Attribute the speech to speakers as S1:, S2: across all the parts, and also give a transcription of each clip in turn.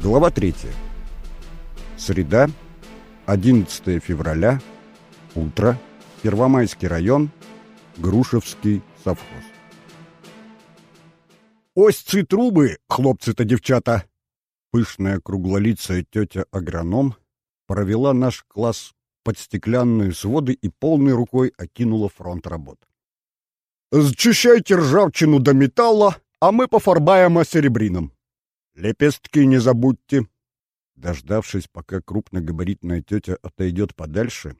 S1: Глава 3. Среда, 11 февраля, утро, Первомайский район, Грушевский совхоз. «Ось ці трубы, хлопцы-то девчата!» Пышная круглолицая тетя-агроном провела наш класс под стеклянные своды и полной рукой окинула фронт работ. «Счищайте ржавчину до металла, а мы пофарбаем серебрином. Лепестки не забудьте!» Дождавшись, пока крупногабаритная тетя отойдет подальше,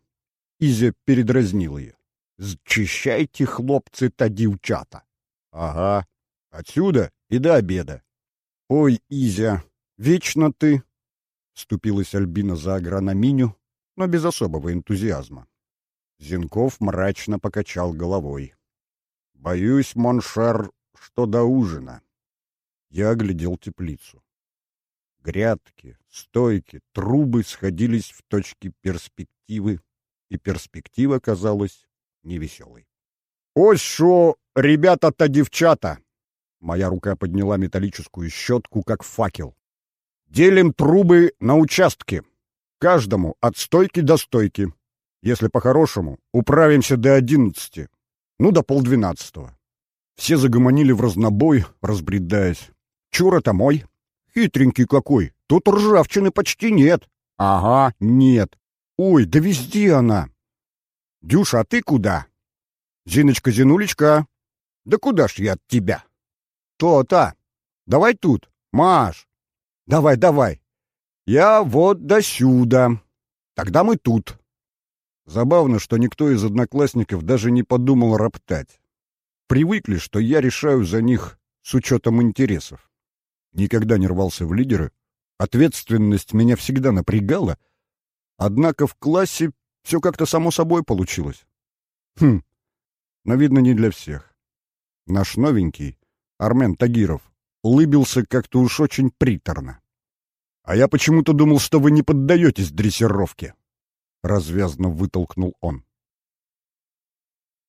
S1: Изя передразнил ее. «Счищайте, хлопцы-то, девчата!» «Ага, отсюда и до обеда!» «Ой, Изя, вечно ты!» — вступилась Альбина за агрономиню, но без особого энтузиазма. Зинков мрачно покачал головой. «Боюсь, Моншар, что до ужина». Я оглядел теплицу. Грядки, стойки, трубы сходились в точке перспективы, и перспектива казалась невеселой. «Ось шо, ребята-то девчата!» Моя рука подняла металлическую щетку, как факел. «Делим трубы на участки. Каждому от стойки до стойки. Если по-хорошему, управимся до одиннадцати. Ну, до полдвенадцатого». Все загомонили в разнобой, разбредаясь. «Чур это мой?» Хитренький какой. Тут ржавчины почти нет. Ага, нет. Ой, да везде она. Дюша, а ты куда? Зиночка-зинулечка. Да куда ж я от тебя? То-то. Давай тут, Маш. Давай, давай. Я вот до сюда. Тогда мы тут. Забавно, что никто из одноклассников даже не подумал роптать. Привыкли, что я решаю за них с учетом интересов никогда не рвался в лидеры, ответственность меня всегда напрягала, однако в классе все как-то само собой получилось. Хм, но видно не для всех. Наш новенький, Армен Тагиров, улыбился как-то уж очень приторно. «А я почему-то думал, что вы не поддаетесь дрессировке», — развязно вытолкнул он.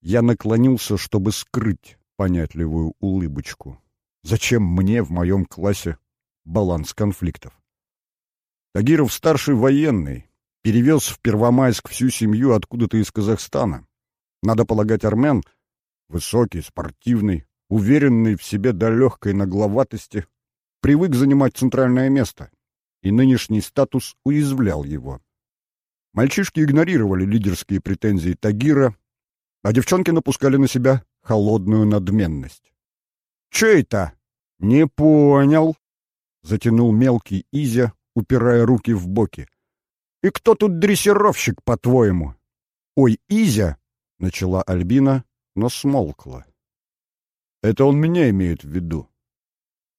S1: Я наклонился, чтобы скрыть понятливую улыбочку. Зачем мне в моем классе баланс конфликтов? Тагиров старший военный, перевез в Первомайск всю семью откуда-то из Казахстана. Надо полагать, армян высокий, спортивный, уверенный в себе до легкой нагловатости, привык занимать центральное место, и нынешний статус уязвлял его. Мальчишки игнорировали лидерские претензии Тагира, а девчонки напускали на себя холодную надменность. «Че это?» «Не понял», — затянул мелкий Изя, упирая руки в боки. «И кто тут дрессировщик, по-твоему?» «Ой, Изя!» — начала Альбина, но смолкла. «Это он меня имеет в виду».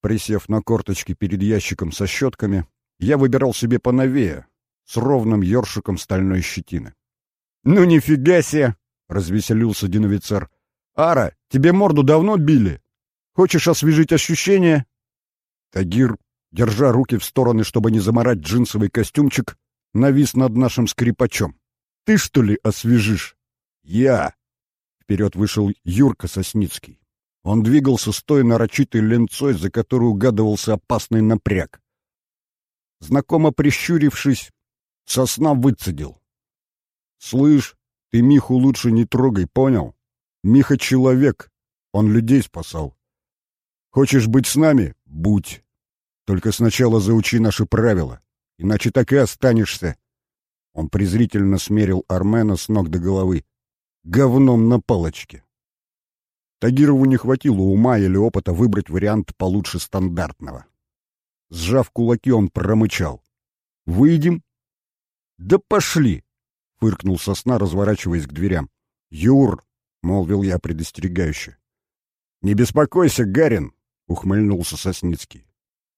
S1: Присев на корточки перед ящиком со щетками, я выбирал себе поновее, с ровным ёршиком стальной щетины. «Ну нифига себе!» — развеселился диновицер. «Ара, тебе морду давно били?» Хочешь освежить ощущения?» Тагир, держа руки в стороны, чтобы не заморать джинсовый костюмчик, навис над нашим скрипачом. «Ты, что ли, освежишь?» «Я!» Вперед вышел Юрка Сосницкий. Он двигался с той нарочитой ленцой, за которую угадывался опасный напряг. Знакомо прищурившись, сосна выцедил. «Слышь, ты Миху лучше не трогай, понял? Миха человек, он людей спасал. Хочешь быть с нами? Будь. Только сначала заучи наши правила, иначе так и останешься. Он презрительно смерил Армена с ног до головы. Говном на палочке. Тагирову не хватило ума или опыта выбрать вариант получше стандартного. Сжав кулаки, он промычал. «Выйдем?» «Да пошли!» — фыркнул сосна, разворачиваясь к дверям. «Юр!» — молвил я предостерегающе. «Не беспокойся, Гарин!» — ухмыльнулся Сосницкий.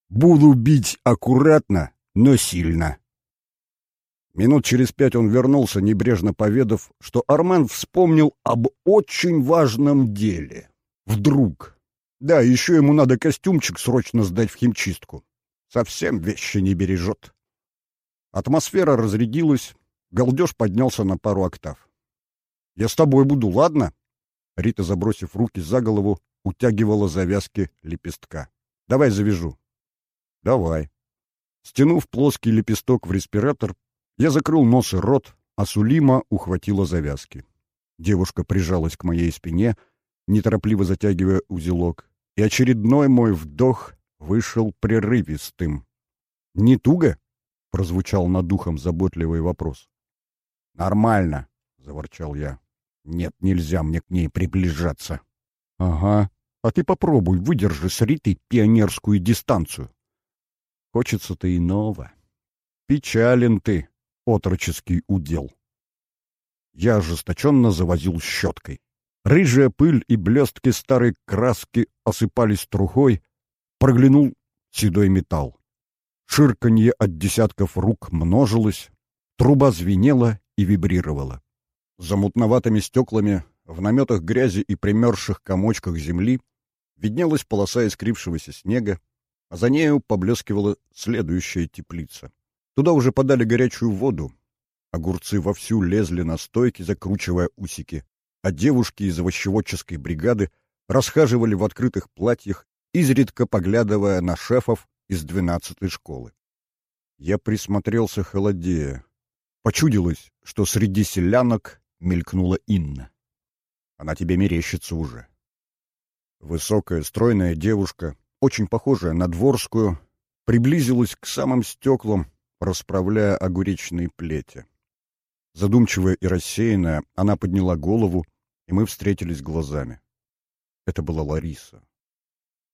S1: «Буду бить аккуратно, но сильно». Минут через пять он вернулся, небрежно поведав, что Армен вспомнил об очень важном деле. Вдруг. Да, еще ему надо костюмчик срочно сдать в химчистку. Совсем вещи не бережет. Атмосфера разрядилась, галдеж поднялся на пару октав. «Я с тобой буду, ладно?» Рита, забросив руки за голову, утягивала завязки лепестка. «Давай завяжу». «Давай». Стянув плоский лепесток в респиратор, я закрыл нос и рот, а Сулима ухватила завязки. Девушка прижалась к моей спине, неторопливо затягивая узелок, и очередной мой вдох вышел прерывистым. «Не туго?» — прозвучал над духом заботливый вопрос. «Нормально», — заворчал я. «Нет, нельзя мне к ней приближаться». «Ага. А ты попробуй, выдержи с Ритой пионерскую дистанцию». «Хочется-то иного. Печален ты, отроческий удел». Я ожесточенно завозил щеткой. Рыжая пыль и блестки старой краски осыпались трухой, проглянул седой металл. Ширканье от десятков рук множилось, труба звенела и вибрировала. За мутноватыми стеклами, в наметах грязи и примерзших комочках земли виднелась полоса искрившегося снега, а за нею поблескивала следующая теплица. Туда уже подали горячую воду. Огурцы вовсю лезли на стойки, закручивая усики, а девушки из овощеводческой бригады расхаживали в открытых платьях, изредка поглядывая на шефов из двенадцатой школы. Я присмотрелся холодея. Почудилось, что среди селянок мелькнула Инна. Она тебе мерещится уже. Высокая, стройная девушка, очень похожая на дворскую, приблизилась к самым стеклам, расправляя огуречные плети. Задумчивая и рассеянная, она подняла голову, и мы встретились глазами. Это была Лариса.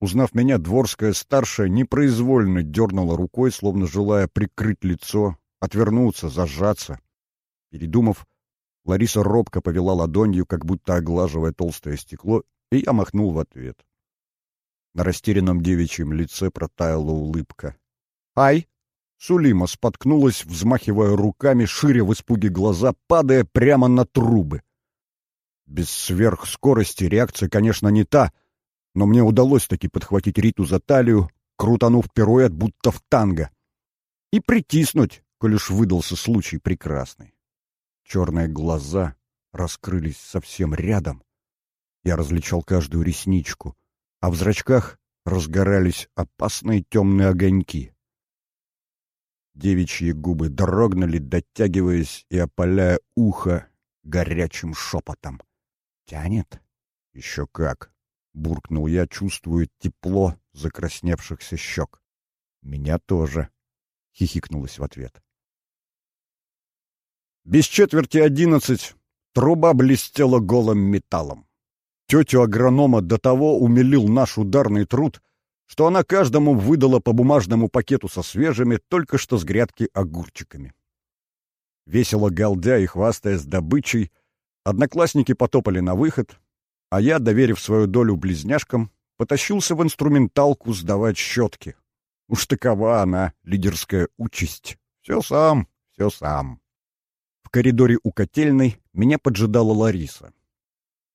S1: Узнав меня, дворская старшая непроизвольно дернула рукой, словно желая прикрыть лицо, отвернуться, зажаться. Передумав, Лариса робко повела ладонью, как будто оглаживая толстое стекло, и я махнул в ответ. На растерянном девичьем лице протаяла улыбка. «Ай!» Сулима споткнулась, взмахивая руками, шире в испуге глаза, падая прямо на трубы. Без сверхскорости реакция, конечно, не та — но мне удалось таки подхватить Риту за талию, крутанув пируэт, будто в танго, и притиснуть, коль уж выдался случай прекрасный. Черные глаза раскрылись совсем рядом. Я различал каждую ресничку, а в зрачках разгорались опасные темные огоньки. Девичьи губы дрогнули, дотягиваясь и опаляя ухо горячим шепотом. «Тянет?» «Еще как!» буркнул я, чувствуя тепло закрасневшихся щек. Меня тоже, хихикнулась в ответ. Без четверти одиннадцать труба блестела голым металлом. Тетю агронома до того умилил наш ударный труд, что она каждому выдала по бумажному пакету со свежими, только что с грядки огурчиками. Весело галдя и хвастаясь добычей, одноклассники потопали на выход, а я, доверив свою долю близняшкам, потащился в инструменталку сдавать щетки. Уж такова она, лидерская участь. Все сам, все сам. В коридоре у котельной меня поджидала Лариса.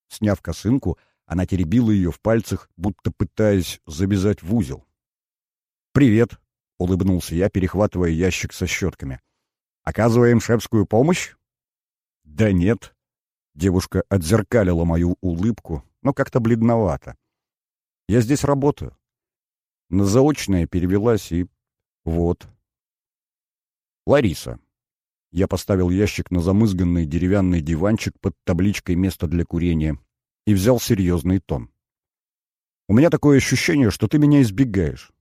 S1: Сняв косынку, она теребила ее в пальцах, будто пытаясь завязать в узел. «Привет», — улыбнулся я, перехватывая ящик со щетками. «Оказываем шефскую помощь?» «Да нет», Девушка отзеркалила мою улыбку, но как-то бледновато. «Я здесь работаю». На заочное перевелась и... Вот. Лариса. Я поставил ящик на замызганный деревянный диванчик под табличкой «Место для курения» и взял серьезный тон. «У меня такое ощущение, что ты меня избегаешь».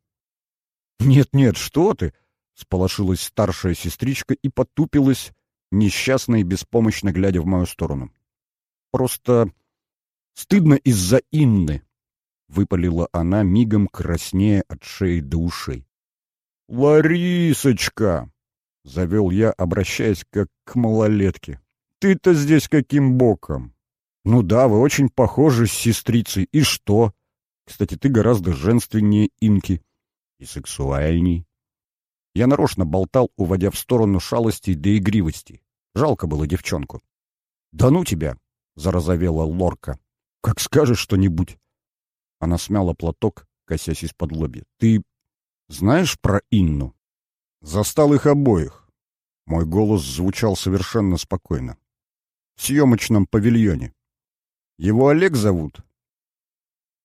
S1: «Нет-нет, что ты!» — сполошилась старшая сестричка и потупилась, несчастно и беспомощно глядя в мою сторону. Просто стыдно из-за Инны, — выпалила она, мигом краснея от шеи до ушей. «Ларисочка!» — завел я, обращаясь как к малолетке. «Ты-то здесь каким боком?» «Ну да, вы очень похожи с сестрицей. И что? Кстати, ты гораздо женственнее Инки. И сексуальней». Я нарочно болтал, уводя в сторону шалостей да игривостей. Жалко было девчонку. «Да ну тебя! зарозовела Лорка. «Как скажешь что-нибудь!» Она смяла платок, косясь из-под лобья. «Ты знаешь про Инну?» «Застал их обоих». Мой голос звучал совершенно спокойно. «В съемочном павильоне. Его Олег зовут?»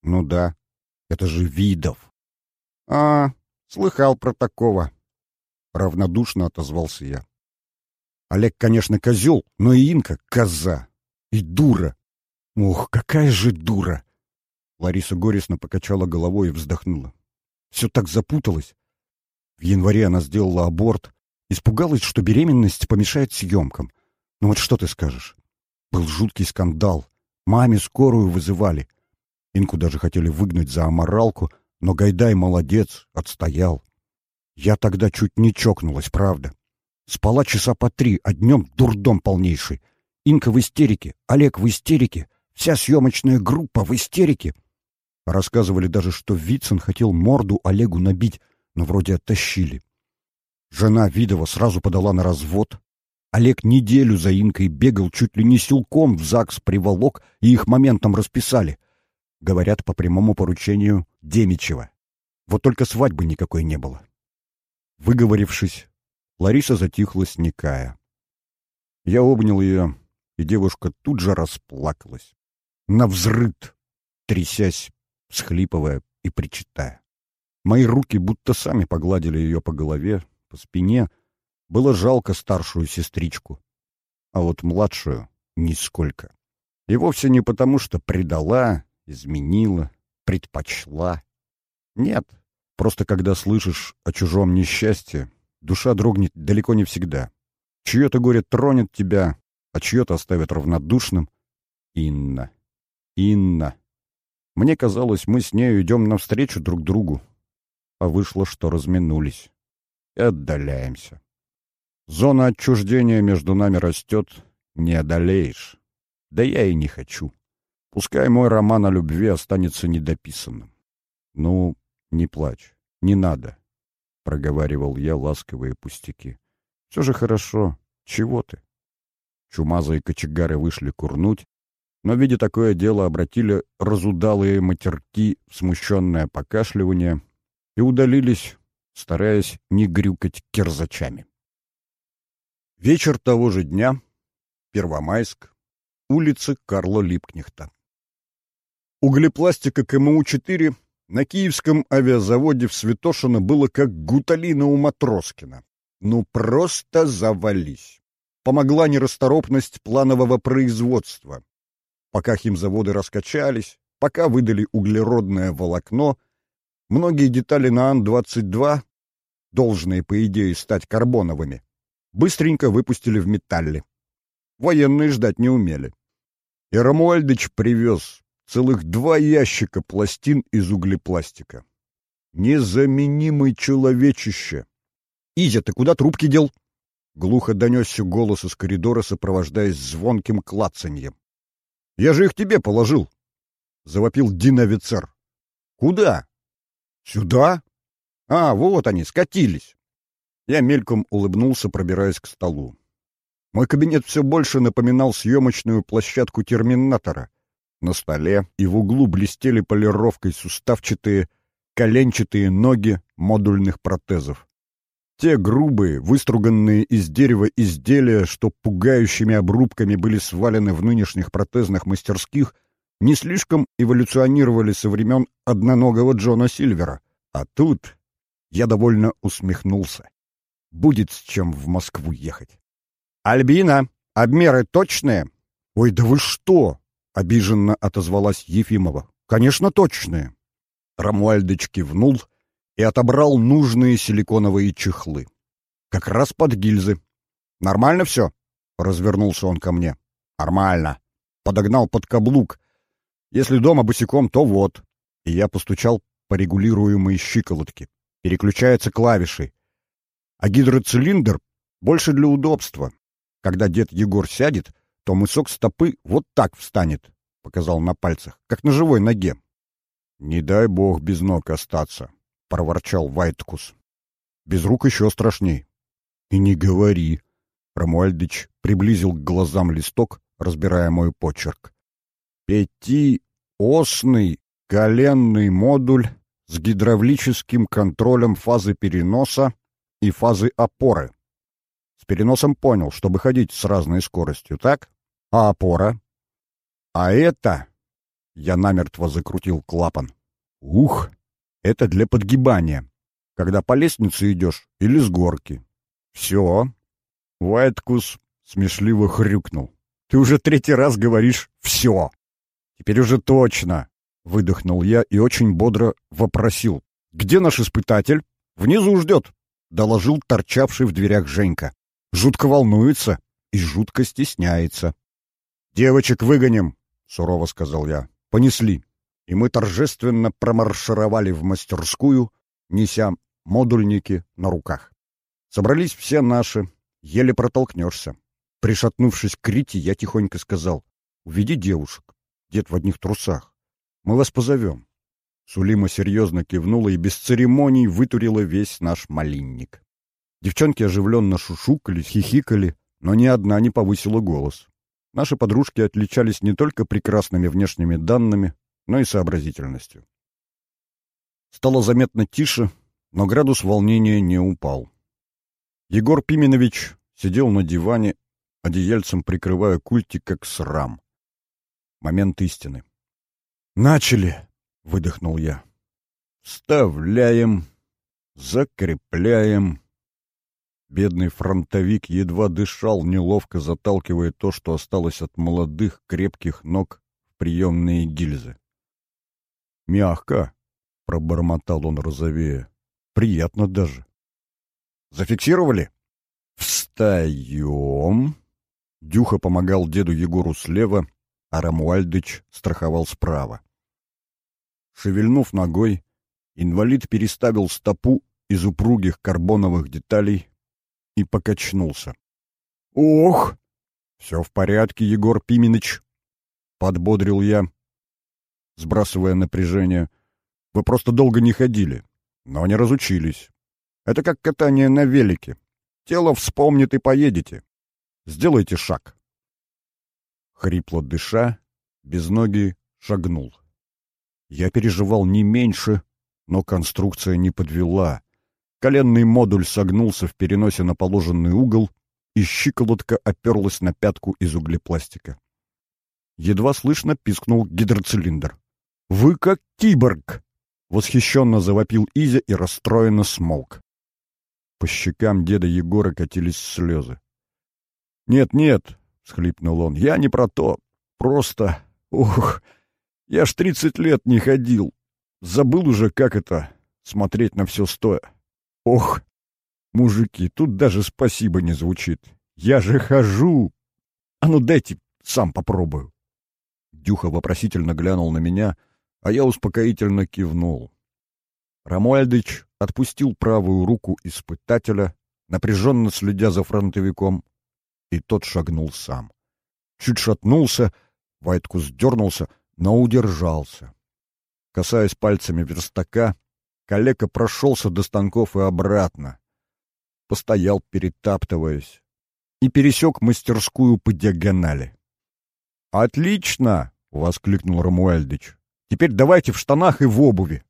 S1: «Ну да, это же Видов». «А, слыхал про такого. равнодушно отозвался я. Олег, конечно, козел, но и Инка — коза. И дура. Ох, какая же дура! Лариса горестно покачала головой и вздохнула. Все так запуталось. В январе она сделала аборт, испугалась, что беременность помешает съемкам. Ну вот что ты скажешь? Был жуткий скандал. Маме скорую вызывали. Инку даже хотели выгнать за аморалку, но Гайдай молодец, отстоял. Я тогда чуть не чокнулась, правда. Спала часа по три, а днем дурдом полнейший. Инка в истерике, Олег в истерике, вся съемочная группа в истерике. Рассказывали даже, что Вицин хотел морду Олегу набить, но вроде оттащили. Жена Видова сразу подала на развод. Олег неделю за Инкой бегал, чуть ли не силком в ЗАГС приволок, и их моментом расписали. Говорят, по прямому поручению Демичева. Вот только свадьбы никакой не было. Выговорившись, Лариса затихла, сникая. Я обнял ее, и девушка тут же расплакалась. Навзрыд, трясясь, всхлипывая и причитая. Мои руки будто сами погладили ее по голове, по спине. Было жалко старшую сестричку, а вот младшую — нисколько. И вовсе не потому, что предала, изменила, предпочла. Нет, просто когда слышишь о чужом несчастье, душа дрогнет далеко не всегда. Чье-то горе тронет тебя, а чье-то оставит равнодушным. Инна. Инна. Мне казалось, мы с нею идем навстречу друг другу, а вышло, что разминулись и отдаляемся. Зона отчуждения между нами растет, не одолеешь. Да я и не хочу. Пускай мой роман о любви останется недописанным. Ну, не плачь, не надо, — проговаривал я ласковые пустяки. Все же хорошо. Чего ты? Чумазые кочегары вышли курнуть, но, видя такое дело, обратили разудалые матерки в смущенное покашливание и удалились, стараясь не грюкать кирзачами. Вечер того же дня, Первомайск, улица Карла Липкнехта. Углепластика КМУ-4 на киевском авиазаводе в Святошино было как гуталина у Матроскина. Ну, просто завались. Помогла нерасторопность планового производства пока химзаводы раскачались, пока выдали углеродное волокно, многие детали на Ан-22, должные, по идее, стать карбоновыми, быстренько выпустили в металле. Военные ждать не умели. И Рамуальдыч привез целых два ящика пластин из углепластика. Незаменимый человечище! «Изя, ты куда трубки дел?» Глухо донесся голос из коридора, сопровождаясь звонким клацаньем. Я же их тебе положил, — завопил Дин-офицер. — Куда? — Сюда? А, вот они, скатились. Я мельком улыбнулся, пробираясь к столу. Мой кабинет все больше напоминал съемочную площадку терминатора. На столе и в углу блестели полировкой суставчатые, коленчатые ноги модульных протезов. Те грубые, выструганные из дерева изделия, что пугающими обрубками были свалены в нынешних протезных мастерских, не слишком эволюционировали со времен одноногого Джона Сильвера. А тут я довольно усмехнулся. Будет с чем в Москву ехать. «Альбина, обмеры точные?» «Ой, да вы что!» — обиженно отозвалась Ефимова. «Конечно, точные!» Рамуальдыч кивнул — и отобрал нужные силиконовые чехлы. Как раз под гильзы. «Нормально все?» — развернулся он ко мне. «Нормально». Подогнал под каблук. «Если дома босиком, то вот». И я постучал по регулируемой щиколотке. Переключается клавишей. А гидроцилиндр больше для удобства. Когда дед Егор сядет, то мысок стопы вот так встанет, — показал на пальцах, как на живой ноге. Не дай бог без ног остаться. — проворчал Вайткус. «Без рук еще страшней». «И не говори». Рамуальдыч приблизил к глазам листок, разбирая мой почерк. «Пятиосный коленный модуль с гидравлическим контролем фазы переноса и фазы опоры. С переносом понял, чтобы ходить с разной скоростью, так? А опора? А это...» Я намертво закрутил клапан. «Ух!» Это для подгибания, когда по лестнице идешь или с горки. «Все». Уайткус смешливо хрюкнул. «Ты уже третий раз говоришь «все». Теперь уже точно», — выдохнул я и очень бодро вопросил. «Где наш испытатель?» «Внизу ждет», — доложил торчавший в дверях Женька. «Жутко волнуется и жутко стесняется». «Девочек выгоним», — сурово сказал я. «Понесли». И мы торжественно промаршировали в мастерскую, неся модульники на руках. Собрались все наши, еле протолкнешься. Пришатнувшись к Рите, я тихонько сказал, «Уведи девушек, дед в одних трусах. Мы вас позовем». Сулима серьезно кивнула и без церемоний вытурила весь наш малинник. Девчонки оживленно шушукались, хихикали, но ни одна не повысила голос. Наши подружки отличались не только прекрасными внешними данными, но и сообразительностью. Стало заметно тише, но градус волнения не упал. Егор Пименович сидел на диване, одеяльцем прикрывая культик, как срам. Момент истины. «Начали!» — выдохнул я. «Вставляем, закрепляем». Бедный фронтовик едва дышал, неловко заталкивая то, что осталось от молодых крепких ног в приемные гильзы. «Мягко», — пробормотал он розовее. Приятно даже. Зафиксировали? Встаем. Дюха помогал деду Егору слева, а Рамуальдыч страховал справа. Шевельнув ногой, инвалид переставил стопу из упругих карбоновых деталей и покачнулся. «Ох!» «Все в порядке, Егор Пименыч!» — подбодрил я, сбрасывая напряжение. «Вы просто долго не ходили но не разучились. Это как катание на велике. Тело вспомнит и поедете. Сделайте шаг. Хрипло дыша, без ноги шагнул. Я переживал не меньше, но конструкция не подвела. Коленный модуль согнулся в переносе на положенный угол, и щиколотка оперлась на пятку из углепластика. Едва слышно пискнул гидроцилиндр. «Вы как киборг!» Восхищенно завопил Изя и расстроенно смолк. По щекам деда Егора катились слезы. «Нет, нет», — схлипнул он, — «я не про то. Просто... Ух, я ж тридцать лет не ходил. Забыл уже, как это — смотреть на все стоя. Ох, мужики, тут даже спасибо не звучит. Я же хожу. А ну дайте, сам попробую». Дюха вопросительно глянул на меня — а я успокоительно кивнул. Рамуальдыч отпустил правую руку испытателя, напряженно следя за фронтовиком, и тот шагнул сам. Чуть шатнулся, Вайткус дернулся, но удержался. Касаясь пальцами верстака, калека прошелся до станков и обратно. Постоял, перетаптываясь, и пересек мастерскую по диагонали. «Отлично!» — воскликнул Рамуальдыч. Теперь давайте в штанах и в обуви.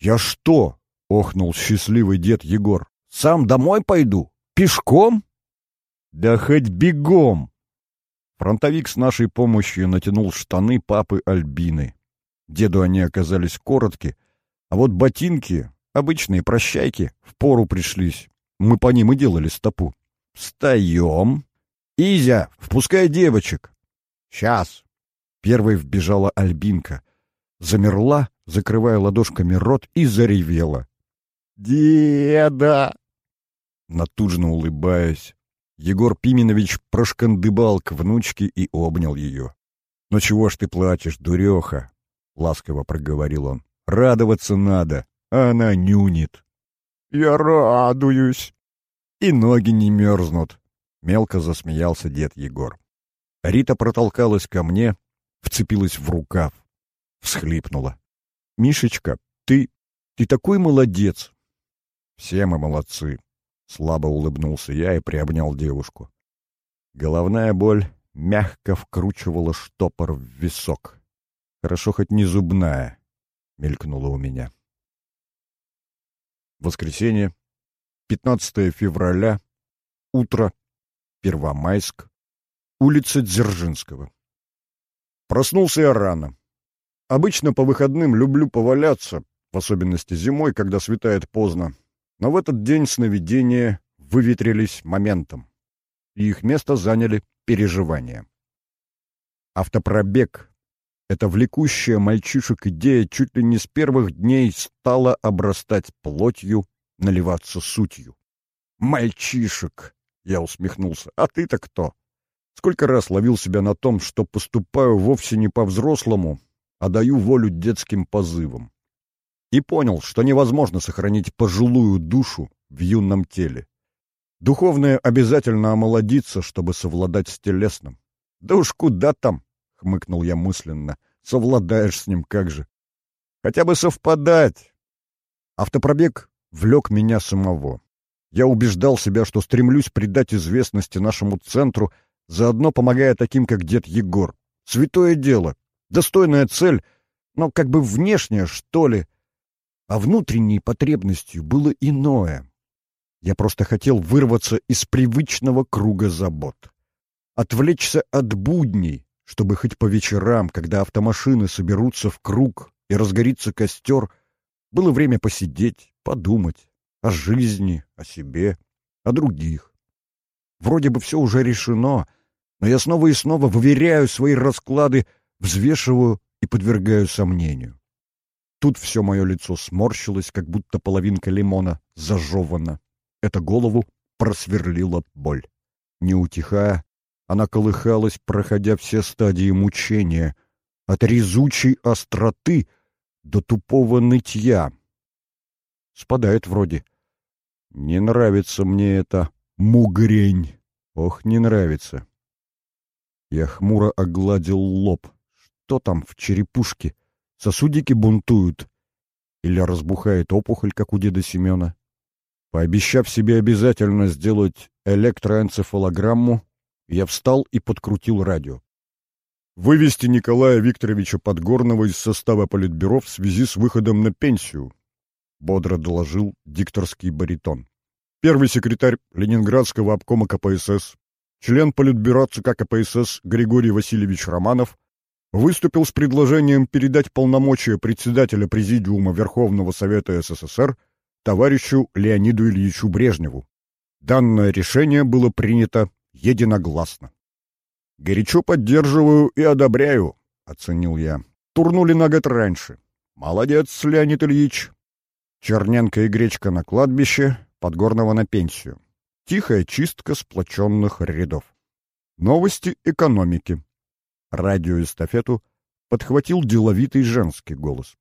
S1: Я что? охнул счастливый дед Егор. Сам домой пойду? Пешком? Да хоть бегом. Фронтовик с нашей помощью натянул штаны папы Альбины. Деду они оказались коротки, а вот ботинки, обычные прощайки, в пору пришлись. Мы по ним и делали стопу. Встаем. Изя, впускай девочек. Сейчас. Первой вбежала Альбинка. Замерла, закрывая ладошками рот, и заревела. «Деда!» Натужно улыбаясь, Егор Пименович прошкандыбал к внучке и обнял ее. «Ну чего ж ты плачешь, дуреха?» — ласково проговорил он. «Радоваться надо, а она нюнит». «Я радуюсь!» «И ноги не мерзнут!» — мелко засмеялся дед Егор. Рита протолкалась ко мне, вцепилась в рукав, всхлипнула. «Мишечка, ты... ты такой молодец!» «Все мы молодцы!» — слабо улыбнулся я и приобнял девушку. Головная боль мягко вкручивала штопор в висок. «Хорошо хоть не зубная», — мелькнула у меня. Воскресенье, 15 февраля, утро, Первомайск, улица Дзержинского. Проснулся я рано. Обычно по выходным люблю поваляться, в особенности зимой, когда светает поздно. Но в этот день сновидение выветрились моментом, и их место заняли переживания. Автопробег — эта влекущая мальчишек идея чуть ли не с первых дней стала обрастать плотью, наливаться сутью. «Мальчишек!» — я усмехнулся. «А ты-то кто?» Сколько раз ловил себя на том, что поступаю вовсе не по-взрослому, а даю волю детским позывам. И понял, что невозможно сохранить пожилую душу в юном теле. Духовное обязательно омолодиться, чтобы совладать с телесным. Да уж куда там, — хмыкнул я мысленно, — совладаешь с ним как же. Хотя бы совпадать. Автопробег влек меня самого. Я убеждал себя, что стремлюсь придать известности нашему центру, заодно помогая таким, как дед Егор. Святое дело, достойная цель, но как бы внешняя, что ли. А внутренней потребностью было иное. Я просто хотел вырваться из привычного круга забот. Отвлечься от будней, чтобы хоть по вечерам, когда автомашины соберутся в круг и разгорится костер, было время посидеть, подумать о жизни, о себе, о других. Вроде бы все уже решено, но я снова и снова выверяю свои расклады, взвешиваю и подвергаю сомнению. Тут все мое лицо сморщилось, как будто половинка лимона зажевана. Это голову просверлила боль. Не утихая, она колыхалась, проходя все стадии мучения, от резучей остроты до тупого нытья. Спадает вроде. Не нравится мне это мугрень. Ох, не нравится. Я хмуро огладил лоб. Что там в черепушке? Сосудики бунтуют? Или разбухает опухоль, как у деда Семена? Пообещав себе обязательно сделать электроэнцефалограмму, я встал и подкрутил радио. «Вывести Николая Викторовича Подгорного из состава Политбюро в связи с выходом на пенсию», — бодро доложил дикторский баритон. Первый секретарь Ленинградского обкома КПСС, член Политбюро ЦК КПСС Григорий Васильевич Романов выступил с предложением передать полномочия председателя Президиума Верховного Совета СССР товарищу Леониду Ильичу Брежневу. Данное решение было принято единогласно. «Горячо поддерживаю и одобряю», — оценил я. «Турнули на год раньше. Молодец, Леонид Ильич». Черненко и гречка на кладбище, Подгорного на пенсию. Тихая чистка сплоченных рядов. Новости экономики. Радиоэстафету подхватил деловитый женский голос.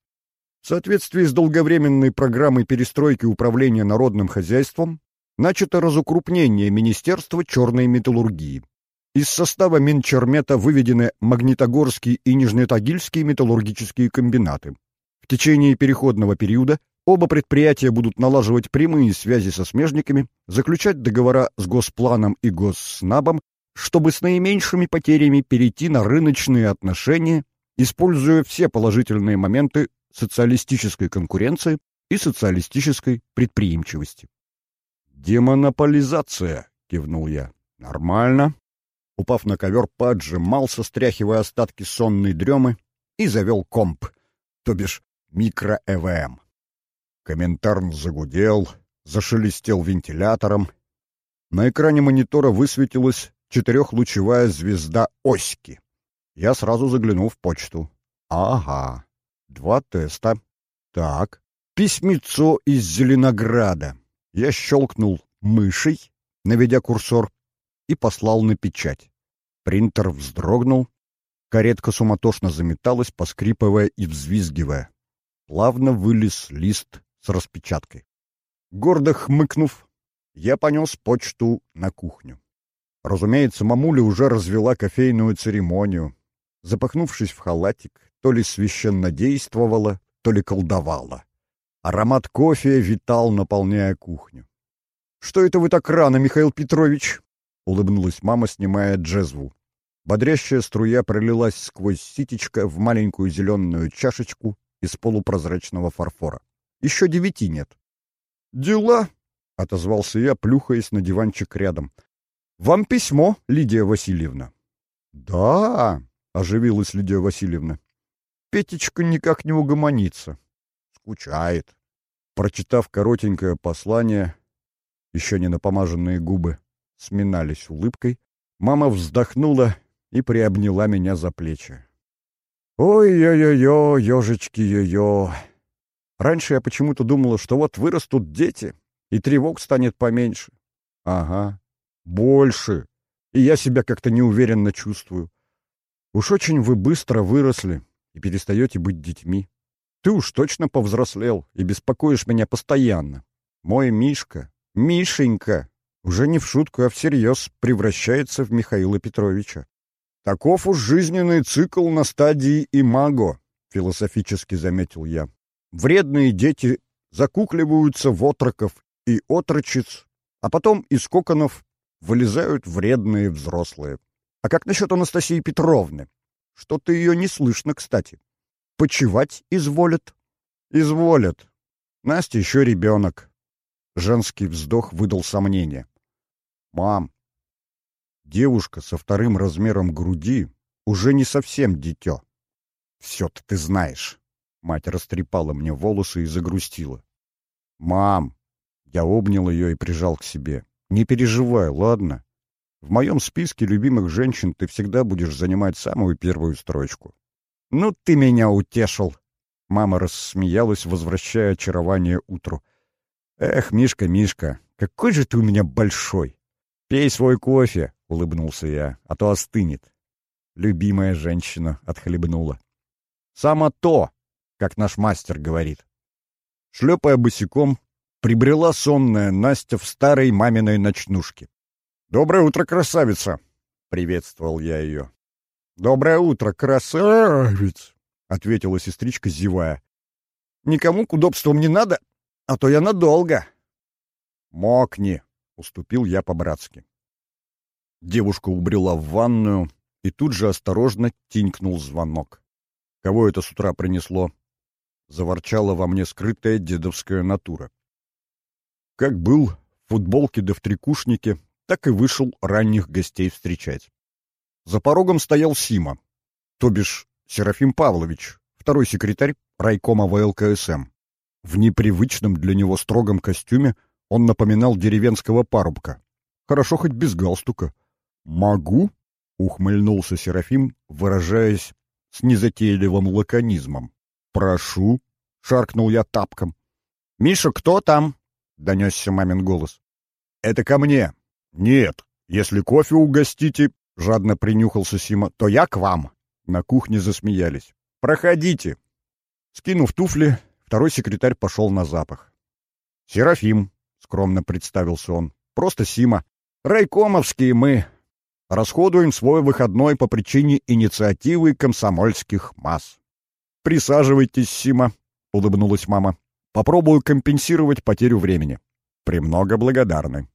S1: В соответствии с долговременной программой перестройки управления народным хозяйством начато разукрупнение Министерства черной металлургии. Из состава Минчермета выведены Магнитогорские и Нижнетагильские металлургические комбинаты. В течение переходного периода оба предприятия будут налаживать прямые связи со смежниками, заключать договора с Госпланом и Госснабом, чтобы с наименьшими потерями перейти на рыночные отношения, используя все положительные моменты социалистической конкуренции и социалистической предприимчивости. «Демонополизация», — кивнул я. «Нормально». Упав на ковер, поджимался, стряхивая остатки сонной дремы, и завел комп, то бишь микро-ЭВМ. Комментарн загудел, зашелестел вентилятором. На экране монитора высветилась четырехлучевая звезда Оськи. Я сразу заглянул в почту. Ага, Два теста. Так, письмецо из Зеленограда. Я щелкнул мышей, наведя курсор, и послал на печать. Принтер вздрогнул, каретка суматошно заметалась, поскрипывая и взвизгивая. Плавно вылез лист с распечаткой. Гордо хмыкнув, я понес почту на кухню. Разумеется, мамуля уже развела кофейную церемонию. Запахнувшись в халатик, то ли священно действовала, то ли колдовала. Аромат кофе витал, наполняя кухню. «Что это вы так рано, Михаил Петрович?» — улыбнулась мама, снимая джезву. Бодрящая струя пролилась сквозь ситечко в маленькую зеленую чашечку из полупрозрачного фарфора. «Еще девяти нет». «Дела?» — отозвался я, плюхаясь на диванчик рядом. «Вам письмо, Лидия Васильевна». «Да», — оживилась Лидия Васильевна. Петечка никак не угомонится. Скучает. Прочитав коротенькое послание, еще не напомаженные губы сминались улыбкой, мама вздохнула и приобняла меня за плечи. «Ой-ой-ой, ежечки-ё-ё!» Раньше я почему-то думала, что вот вырастут дети, и тревог станет поменьше. Ага, больше. И я себя как-то неуверенно чувствую. Уж очень вы быстро выросли и перестаете быть детьми. Ты уж точно повзрослел и беспокоишь меня постоянно. Мой Мишка, Мишенька, уже не в шутку, а всерьез превращается в Михаила Петровича. Таков уж жизненный цикл на стадии имаго, философически заметил я. Вредные дети закукливаются в отроков и отрочиц, а потом из коконов вылезают вредные взрослые. А как насчет Анастасии Петровны? Что-то ее не слышно, кстати. Почевать изволят? Изволят. Настя еще ребенок. Женский вздох выдал сомнение. Мам, девушка со вторым размером груди уже не совсем дитё. Все-то ты знаешь. Мать растрепала мне волосы и загрустила. Мам, я обнял ее и прижал к себе. Не переживай, ладно? В моем списке любимых женщин ты всегда будешь занимать самую первую строчку. Ну ты меня утешил. Мама рассмеялась, возвращая очарование утру. Эх, Мишка, Мишка, какой же ты у меня большой. Пей свой кофе, улыбнулся я, а то остынет. Любимая женщина отхлебнула. Само то, как наш мастер говорит. Шлепая босиком, прибрела сонная Настя в старой маминой ночнушке. «Доброе утро, красавица!» — приветствовал я ее. «Доброе утро, красавец!» — ответила сестричка, зевая. «Никому к удобствам не надо, а то я надолго». «Мокни!» — уступил я по-братски. Девушка убрела в ванную, и тут же осторожно тинькнул звонок. Кого это с утра принесло? Заворчала во мне скрытая дедовская натура. Как был в футболке да в трикушнике, так и вышел ранних гостей встречать. За порогом стоял Сима, то бишь Серафим Павлович, второй секретарь райкома ВЛКСМ. В непривычном для него строгом костюме он напоминал деревенского парубка. Хорошо хоть без галстука. «Могу?» — ухмыльнулся Серафим, выражаясь с незатейливым лаконизмом. «Прошу», — шаркнул я тапком. «Миша, кто там?» — донесся мамин голос. «Это ко мне». «Нет, если кофе угостите», — жадно принюхался Сима, — «то я к вам». На кухне засмеялись. «Проходите». Скинув туфли, второй секретарь пошел на запах. «Серафим», — скромно представился он, — «просто Сима. Райкомовские мы. Расходуем свой выходной по причине инициативы комсомольских масс». «Присаживайтесь, Сима», — улыбнулась мама. Попробую компенсировать потерю времени. Премного благодарны.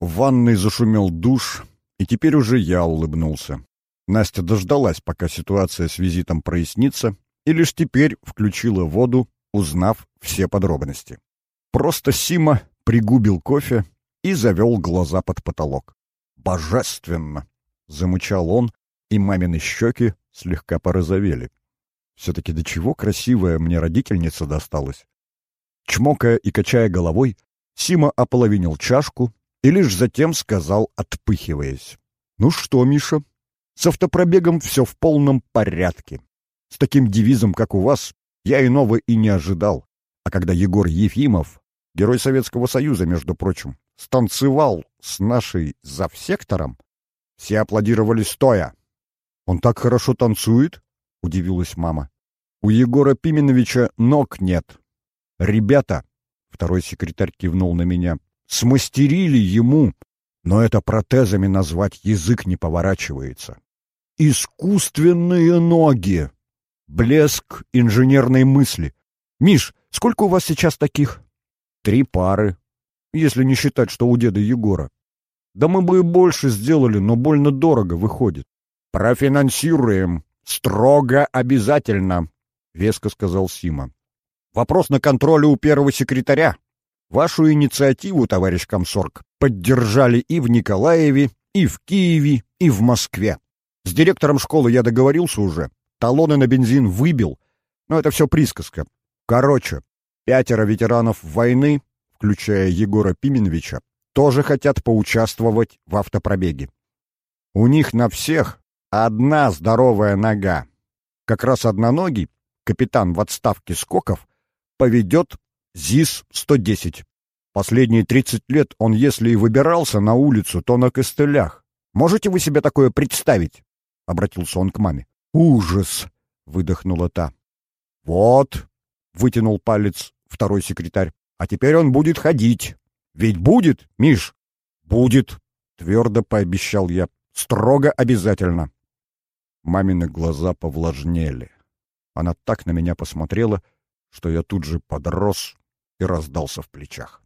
S1: В ванной зашумел душ, и теперь уже я улыбнулся. Настя дождалась, пока ситуация с визитом прояснится, и лишь теперь включила воду, узнав все подробности. Просто Сима пригубил кофе и завел глаза под потолок. «Божественно!» — замычал он, и мамины щеки слегка порозовели. Все-таки до чего красивая мне родительница досталась. Чмокая и качая головой, Сима ополовинил чашку и лишь затем сказал, отпыхиваясь. «Ну что, Миша, с автопробегом все в полном порядке. С таким девизом, как у вас, я иного и не ожидал. А когда Егор Ефимов, герой Советского Союза, между прочим, станцевал с нашей завсектором, все аплодировали стоя. «Он так хорошо танцует?» — удивилась мама. «У Егора Пименовича ног нет, Ребята, второй секретарь кивнул на меня, смастерили ему, но это протезами назвать язык не поворачивается. Искусственные ноги! Блеск инженерной мысли. Миш, сколько у вас сейчас таких? Три пары, если не считать, что у деда Егора. Да мы бы и больше сделали, но больно дорого выходит. Профинансируем. Строго обязательно, — веско сказал Сима. Вопрос на контроле у первого секретаря. Вашу инициативу, товарищ комсорг, поддержали и в Николаеве, и в Киеве, и в Москве. С директором школы я договорился уже. Талоны на бензин выбил. Но это все присказка. Короче, пятеро ветеранов войны, включая Егора Пименовича, тоже хотят поучаствовать в автопробеге. У них на всех одна здоровая нога. Как раз одноногий, капитан в отставке Скоков, поведет ЗИС-110. Последние 30 лет он, если и выбирался на улицу, то на костылях. Можете вы себе такое представить? Обратился он к маме. Ужас! Выдохнула та. Вот, вытянул палец второй секретарь. А теперь он будет ходить. Ведь будет, Миш? Будет, твердо пообещал я. Строго обязательно. Мамины глаза повлажнели. Она так на меня посмотрела, что я тут же подрос и раздался в плечах.